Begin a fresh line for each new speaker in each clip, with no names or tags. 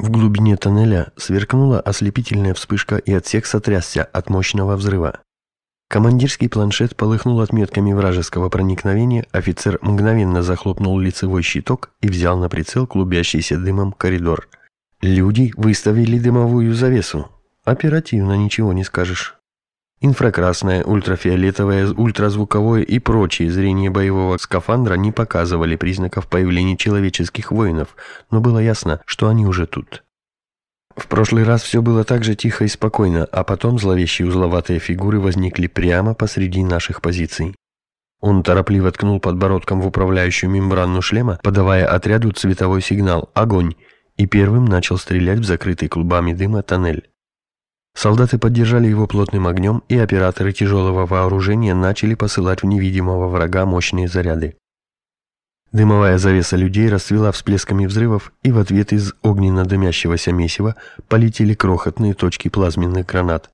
В глубине тоннеля сверкнула ослепительная вспышка и отсек сотрясся от мощного взрыва. Командирский планшет полыхнул отметками вражеского проникновения, офицер мгновенно захлопнул лицевой щиток и взял на прицел клубящийся дымом коридор. Люди выставили дымовую завесу. Оперативно ничего не скажешь. Инфракрасное, ультрафиолетовое, ультразвуковое и прочие зрение боевого скафандра не показывали признаков появления человеческих воинов, но было ясно, что они уже тут. В прошлый раз все было так же тихо и спокойно, а потом зловещие узловатые фигуры возникли прямо посреди наших позиций. Он торопливо ткнул подбородком в управляющую мембрану шлема, подавая отряду цветовой сигнал «Огонь!» и первым начал стрелять в закрытый клубами дыма тоннель. Солдаты поддержали его плотным огнем, и операторы тяжелого вооружения начали посылать в невидимого врага мощные заряды. Дымовая завеса людей расцвела всплесками взрывов, и в ответ из огненно-дымящегося месива полетели крохотные точки плазменных гранат.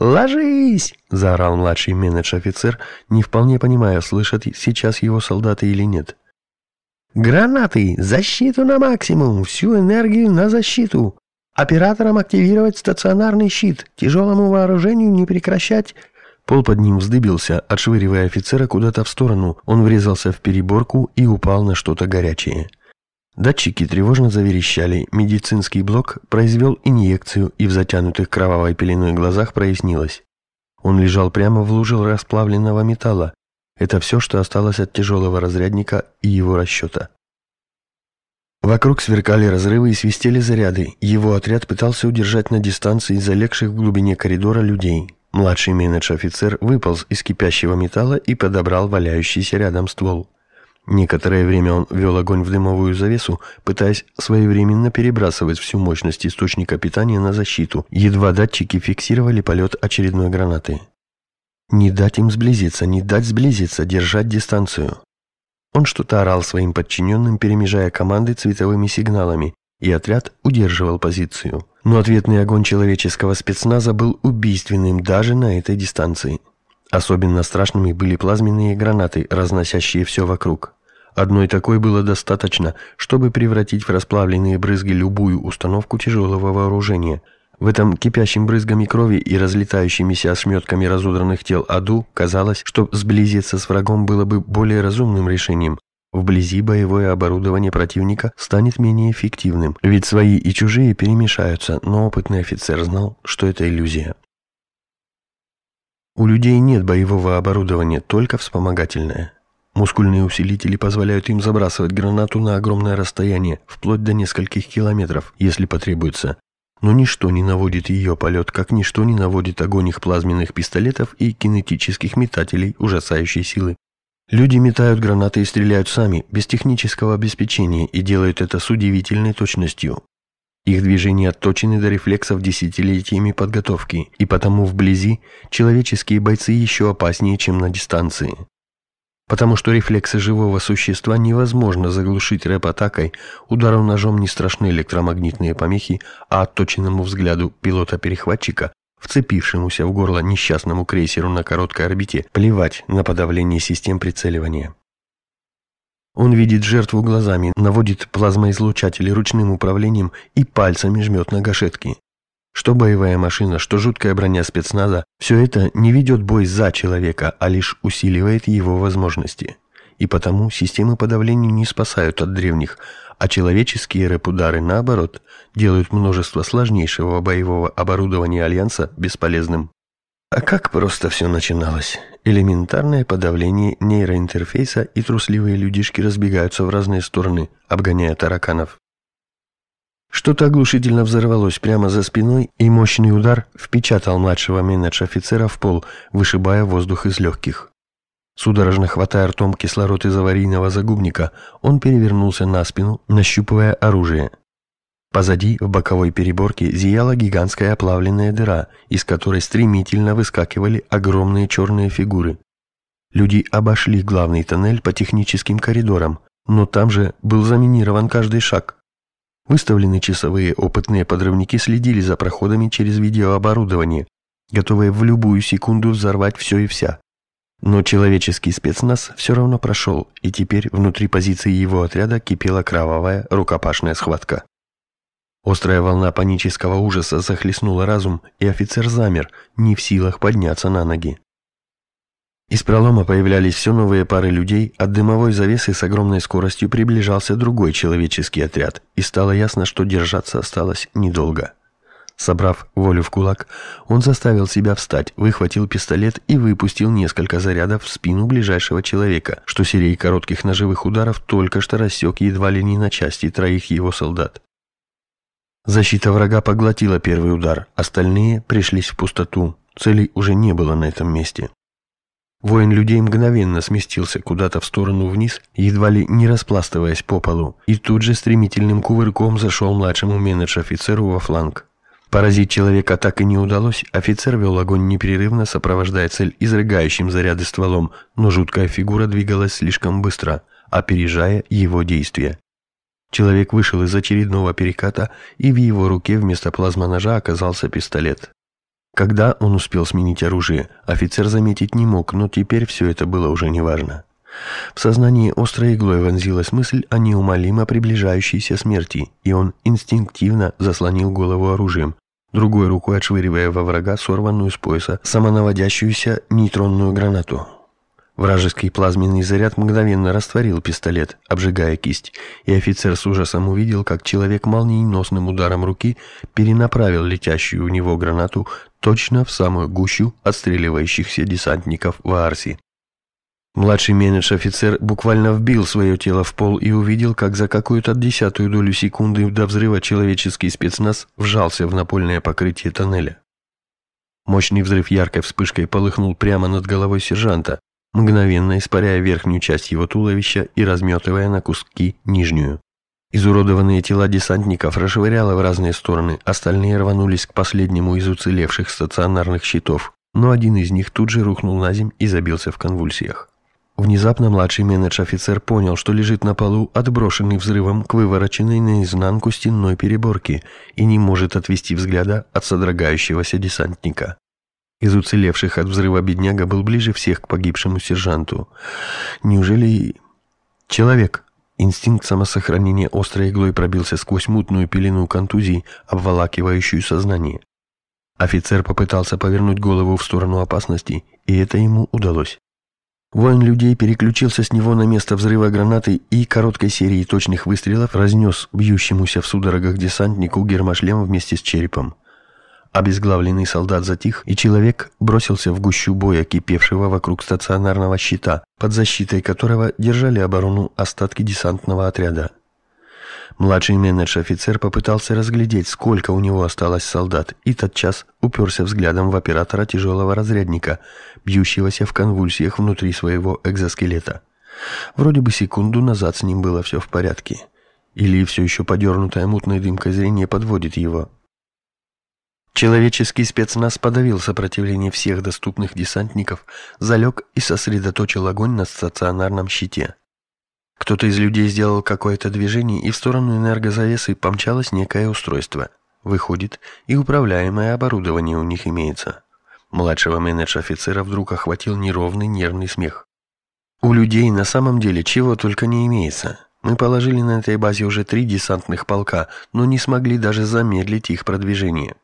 «Ложись!» – заорал младший менедж-офицер, не вполне понимая, слышат сейчас его солдаты или нет. «Гранаты! Защиту на максимум! Всю энергию на защиту! Операторам активировать стационарный щит, тяжелому вооружению не прекращать. Пол под ним вздыбился, отшвыривая офицера куда-то в сторону. Он врезался в переборку и упал на что-то горячее. Датчики тревожно заверещали, медицинский блок произвел инъекцию, и в затянутых кровавой пеленой глазах прояснилось. Он лежал прямо в луже расплавленного металла. Это все, что осталось от тяжелого разрядника и его расчета. Вокруг сверкали разрывы и свистели заряды. Его отряд пытался удержать на дистанции залегших в глубине коридора людей. Младший менедж-офицер выполз из кипящего металла и подобрал валяющийся рядом ствол. Некоторое время он вел огонь в дымовую завесу, пытаясь своевременно перебрасывать всю мощность источника питания на защиту, едва датчики фиксировали полет очередной гранаты. Не дать им сблизиться, не дать сблизиться, держать дистанцию. Он что-то орал своим подчиненным, перемежая команды цветовыми сигналами, и отряд удерживал позицию. Но ответный огонь человеческого спецназа был убийственным даже на этой дистанции. Особенно страшными были плазменные гранаты, разносящие все вокруг. Одной такой было достаточно, чтобы превратить в расплавленные брызги любую установку тяжелого вооружения – в этом кипящем брызгами крови и разлетающимися ошметками разудранных тел аду казалось, что сблизиться с врагом было бы более разумным решением. Вблизи боевое оборудование противника станет менее эффективным, ведь свои и чужие перемешаются, но опытный офицер знал, что это иллюзия. У людей нет боевого оборудования, только вспомогательное. Мускульные усилители позволяют им забрасывать гранату на огромное расстояние, вплоть до нескольких километров, если потребуется, но ничто не наводит ее полет, как ничто не наводит огонь их плазменных пистолетов и кинетических метателей ужасающей силы. Люди метают гранаты и стреляют сами, без технического обеспечения, и делают это с удивительной точностью. Их движения отточены до рефлексов десятилетиями подготовки, и потому вблизи человеческие бойцы еще опаснее, чем на дистанции. Потому что рефлексы живого существа невозможно заглушить рэп-атакой, ударом ножом не страшны электромагнитные помехи, а отточенному взгляду пилота-перехватчика, вцепившемуся в горло несчастному крейсеру на короткой орбите, плевать на подавление систем прицеливания. Он видит жертву глазами, наводит плазмоизлучатели ручным управлением и пальцами жмет на гашетки. Что боевая машина, что жуткая броня спецназа, все это не ведет бой за человека, а лишь усиливает его возможности. И потому системы подавления не спасают от древних, а человеческие рэп-удары, наоборот, делают множество сложнейшего боевого оборудования Альянса бесполезным. А как просто все начиналось? Элементарное подавление нейроинтерфейса и трусливые людишки разбегаются в разные стороны, обгоняя тараканов. Что-то оглушительно взорвалось прямо за спиной, и мощный удар впечатал младшего менедж-офицера в пол, вышибая воздух из легких. Судорожно хватая ртом кислород из аварийного загубника, он перевернулся на спину, нащупывая оружие. Позади, в боковой переборке, зияла гигантская оплавленная дыра, из которой стремительно выскакивали огромные черные фигуры. Люди обошли главный тоннель по техническим коридорам, но там же был заминирован каждый шаг. Выставленные часовые опытные подрывники следили за проходами через видеооборудование, готовые в любую секунду взорвать все и вся. Но человеческий спецназ все равно прошел, и теперь внутри позиции его отряда кипела кровавая рукопашная схватка. Острая волна панического ужаса захлестнула разум, и офицер замер, не в силах подняться на ноги. Из пролома появлялись все новые пары людей, от дымовой завесы с огромной скоростью приближался другой человеческий отряд, и стало ясно, что держаться осталось недолго. Собрав волю в кулак, он заставил себя встать, выхватил пистолет и выпустил несколько зарядов в спину ближайшего человека, что серией коротких ножевых ударов только что рассек едва ли не на части троих его солдат. Защита врага поглотила первый удар, остальные пришлись в пустоту. Целей уже не было на этом месте. Воин людей мгновенно сместился куда-то в сторону вниз, едва ли не распластываясь по полу, и тут же стремительным кувырком зашел младшему менедж-офицеру во фланг. Поразить человека так и не удалось, офицер вел огонь непрерывно, сопровождая цель изрыгающим заряды стволом, но жуткая фигура двигалась слишком быстро, опережая его действия. Человек вышел из очередного переката, и в его руке вместо плазмоножа оказался пистолет. Когда он успел сменить оружие, офицер заметить не мог, но теперь все это было уже неважно. В сознании острой иглой вонзилась мысль о неумолимо приближающейся смерти, и он инстинктивно заслонил голову оружием, другой рукой отшвыривая во врага сорванную с пояса самонаводящуюся нейтронную гранату. Вражеский плазменный заряд мгновенно растворил пистолет, обжигая кисть, и офицер с ужасом увидел, как человек молниеносным ударом руки перенаправил летящую в него гранату точно в самую гущу отстреливающихся десантников в Арси. Младший менедж-офицер буквально вбил свое тело в пол и увидел, как за какую-то десятую долю секунды до взрыва человеческий спецназ вжался в напольное покрытие тоннеля. Мощный взрыв яркой вспышкой полыхнул прямо над головой сержанта, мгновенно испаряя верхнюю часть его туловища и разметывая на куски нижнюю. Изуродованные тела десантников расшвыряло в разные стороны, остальные рванулись к последнему из уцелевших стационарных щитов, но один из них тут же рухнул на земь и забился в конвульсиях. Внезапно младший менедж-офицер понял, что лежит на полу, отброшенный взрывом к вывороченной наизнанку стенной переборке и не может отвести взгляда от содрогающегося десантника. Из уцелевших от взрыва бедняга был ближе всех к погибшему сержанту. Неужели... Человек. Инстинкт самосохранения острой иглой пробился сквозь мутную пелену контузий, обволакивающую сознание. Офицер попытался повернуть голову в сторону опасности, и это ему удалось. Воин людей переключился с него на место взрыва гранаты и короткой серией точных выстрелов разнес бьющемуся в судорогах десантнику гермошлем вместе с черепом. Обезглавленный солдат затих, и человек бросился в гущу боя, кипевшего вокруг стационарного щита, под защитой которого держали оборону остатки десантного отряда. Младший менедж-офицер попытался разглядеть, сколько у него осталось солдат, и тотчас уперся взглядом в оператора тяжелого разрядника, бьющегося в конвульсиях внутри своего экзоскелета. Вроде бы секунду назад с ним было все в порядке. Или все еще подернутая мутной дымкой зрение подводит его. Человеческий спецназ подавил сопротивление всех доступных десантников, залег и сосредоточил огонь на стационарном щите. Кто-то из людей сделал какое-то движение, и в сторону энергозавесы помчалось некое устройство. Выходит, и управляемое оборудование у них имеется. Младшего менедж-офицера вдруг охватил неровный нервный смех. У людей на самом деле чего только не имеется. Мы положили на этой базе уже три десантных полка, но не смогли даже замедлить их продвижение.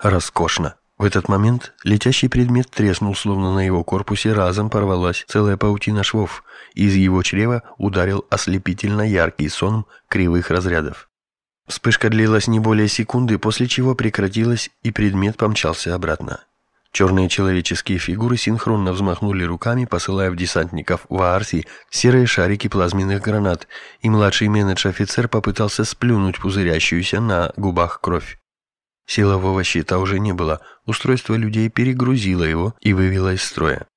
Роскошно. В этот момент летящий предмет треснул, словно на его корпусе разом порвалась целая паутина швов, и из его чрева ударил ослепительно яркий сон кривых разрядов. Вспышка длилась не более секунды, после чего прекратилась, и предмет помчался обратно. Черные человеческие фигуры синхронно взмахнули руками, посылая в десантников в Аарси серые шарики плазменных гранат, и младший менедж-офицер попытался сплюнуть пузырящуюся на губах кровь. Силового щита уже не было, устройство людей перегрузило его и вывело из строя.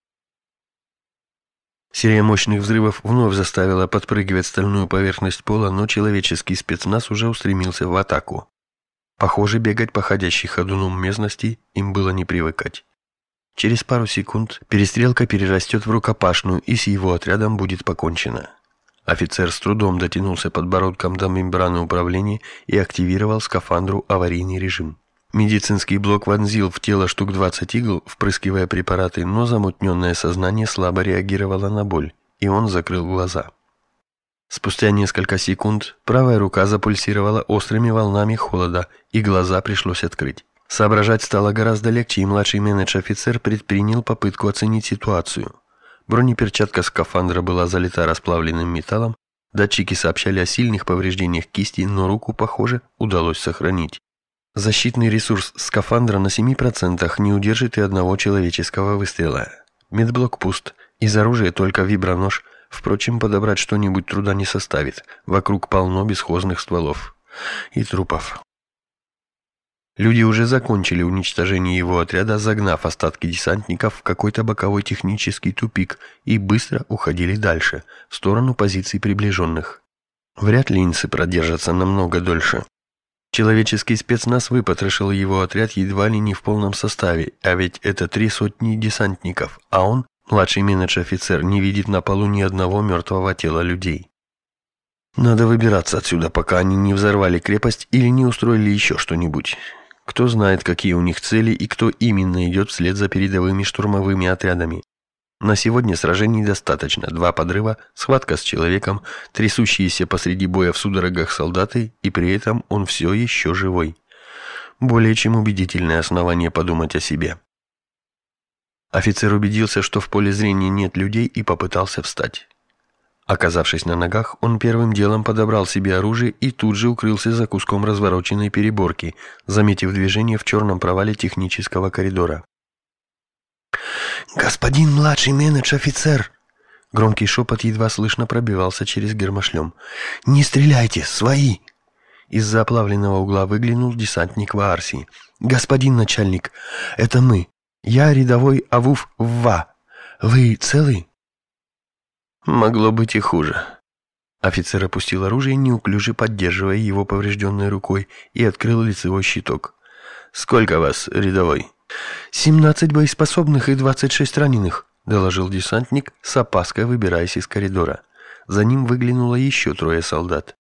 Серия мощных взрывов вновь заставила подпрыгивать стальную поверхность пола, но человеческий спецназ уже устремился в атаку. Похоже, бегать по ходящей ходуном местности им было не привыкать. Через пару секунд перестрелка перерастет в рукопашную, и с его отрядом будет покончено. Офицер с трудом дотянулся подбородком до мембраны управления и активировал скафандру аварийный режим. Медицинский блок вонзил в тело штук 20 игл, впрыскивая препараты, но замутненное сознание слабо реагировало на боль, и он закрыл глаза. Спустя несколько секунд правая рука запульсировала острыми волнами холода, и глаза пришлось открыть. Соображать стало гораздо легче, и младший менедж-офицер предпринял попытку оценить ситуацию. Бронеперчатка скафандра была залита расплавленным металлом, датчики сообщали о сильных повреждениях кисти, но руку, похоже, удалось сохранить. Защитный ресурс скафандра на 7% не удержит и одного человеческого выстрела. Медблок пуст, из оружия только вибронож, впрочем, подобрать что-нибудь труда не составит, вокруг полно бесхозных стволов и трупов. Люди уже закончили уничтожение его отряда, загнав остатки десантников в какой-то боковой технический тупик и быстро уходили дальше, в сторону позиций приближенных. Вряд ли инцы продержатся намного дольше. Человеческий спецназ выпотрошил его отряд едва ли не в полном составе, а ведь это три сотни десантников, а он, младший менедж-офицер, не видит на полу ни одного мертвого тела людей. Надо выбираться отсюда, пока они не взорвали крепость или не устроили еще что-нибудь. Кто знает, какие у них цели и кто именно идет вслед за передовыми штурмовыми отрядами. На сегодня сражений достаточно. Два подрыва, схватка с человеком, трясущиеся посреди боя в судорогах солдаты, и при этом он все еще живой. Более чем убедительное основание подумать о себе. Офицер убедился, что в поле зрения нет людей и попытался встать. Оказавшись на ногах, он первым делом подобрал себе оружие и тут же укрылся за куском развороченной переборки, заметив движение в черном провале технического коридора. «Господин младший менедж-офицер!» Громкий шепот едва слышно пробивался через гермошлем. «Не стреляйте! Свои!» Из-за оплавленного угла выглянул десантник Ваарси. «Господин начальник, это мы. Я рядовой Авуф Ва. Вы целы?» «Могло быть и хуже». Офицер опустил оружие, неуклюже поддерживая его поврежденной рукой, и открыл лицевой щиток. «Сколько вас, рядовой?» «Семнадцать боеспособных и двадцать шесть раненых», — доложил десантник, с опаской выбираясь из коридора. За ним выглянуло еще трое солдат.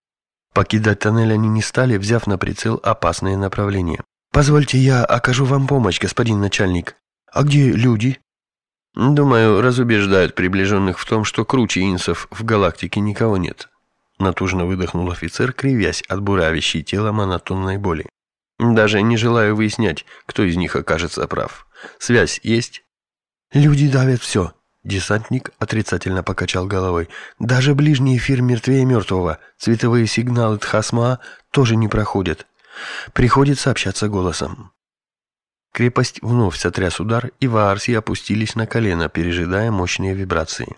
Покидать тоннель они не стали, взяв на прицел опасное направление. «Позвольте, я окажу вам помощь, господин начальник. А где люди?» «Думаю, разубеждают приближенных в том, что круче инсов в галактике никого нет», натужно выдохнул офицер, кривясь от буравящей тело монотонной боли. Даже не желаю выяснять, кто из них окажется прав. Связь есть? Люди давят все. Десантник отрицательно покачал головой. Даже ближний эфир мертвее мертвого. Цветовые сигналы Тхасма тоже не проходят. Приходится общаться голосом. Крепость вновь сотряс удар, и ваарси опустились на колено, пережидая мощные вибрации.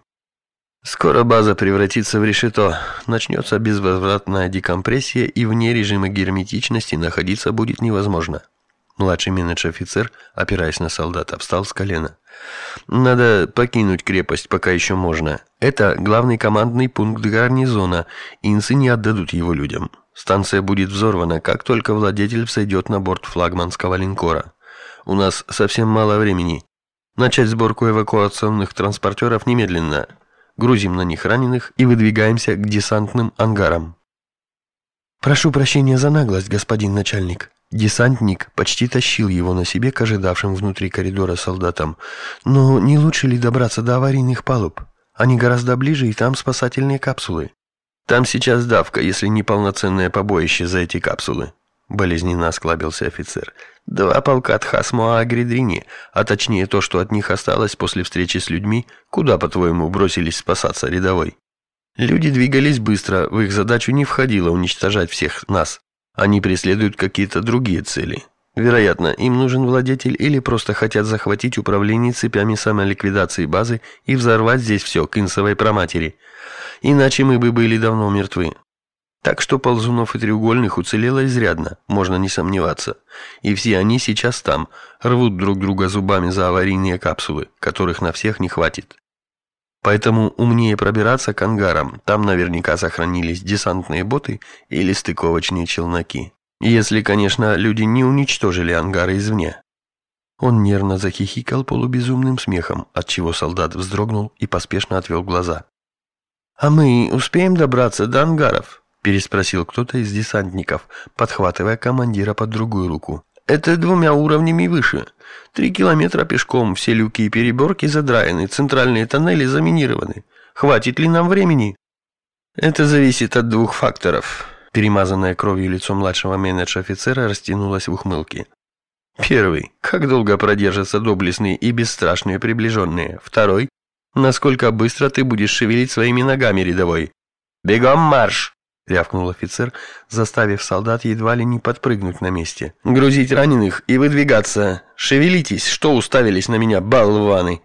Скоро база превратится в решето, начнется безвозвратная декомпрессия и вне режима герметичности находиться будет невозможно. Младший менедж-офицер, опираясь на солдата, встал с колена. Надо покинуть крепость, пока еще можно. Это главный командный пункт гарнизона, инсы не отдадут его людям. Станция будет взорвана, как только владетель всойдет на борт флагманского линкора. У нас совсем мало времени. Начать сборку эвакуационных транспортеров немедленно грузим на них раненых и выдвигаемся к десантным ангарам. Прошу прощения за наглость, господин начальник. Десантник почти тащил его на себе к ожидавшим внутри коридора солдатам. Но не лучше ли добраться до аварийных палуб? Они гораздо ближе, и там спасательные капсулы. Там сейчас давка, если не полноценное побоище за эти капсулы. Болезненно осклабился офицер. Два полка Тхасмуа Агридрини, а точнее то, что от них осталось после встречи с людьми, куда, по-твоему, бросились спасаться рядовой? Люди двигались быстро, в их задачу не входило уничтожать всех нас. Они преследуют какие-то другие цели. Вероятно, им нужен владетель или просто хотят захватить управление цепями самоликвидации базы и взорвать здесь все к инсовой проматери. Иначе мы бы были давно мертвы. Так что ползунов и треугольных уцелело изрядно, можно не сомневаться. И все они сейчас там, рвут друг друга зубами за аварийные капсулы, которых на всех не хватит. Поэтому умнее пробираться к ангарам, там наверняка сохранились десантные боты или стыковочные челноки. Если, конечно, люди не уничтожили ангары извне. Он нервно захихикал полубезумным смехом, отчего солдат вздрогнул и поспешно отвел глаза. «А мы успеем добраться до ангаров?» Переспросил кто-то из десантников, подхватывая командира под другую руку. Это двумя уровнями выше. Три километра пешком, все люки и переборки задраены, центральные тоннели заминированы. Хватит ли нам времени? Это зависит от двух факторов. Перемазанное кровью лицо младшего менедж-офицера растянулось в ухмылке. Первый. Как долго продержатся доблестные и бесстрашные приближенные? Второй. Насколько быстро ты будешь шевелить своими ногами, рядовой? Бегом марш! Рявкнул офицер, заставив солдат едва ли не подпрыгнуть на месте. «Грузить раненых и выдвигаться! Шевелитесь! Что уставились на меня, болваны!»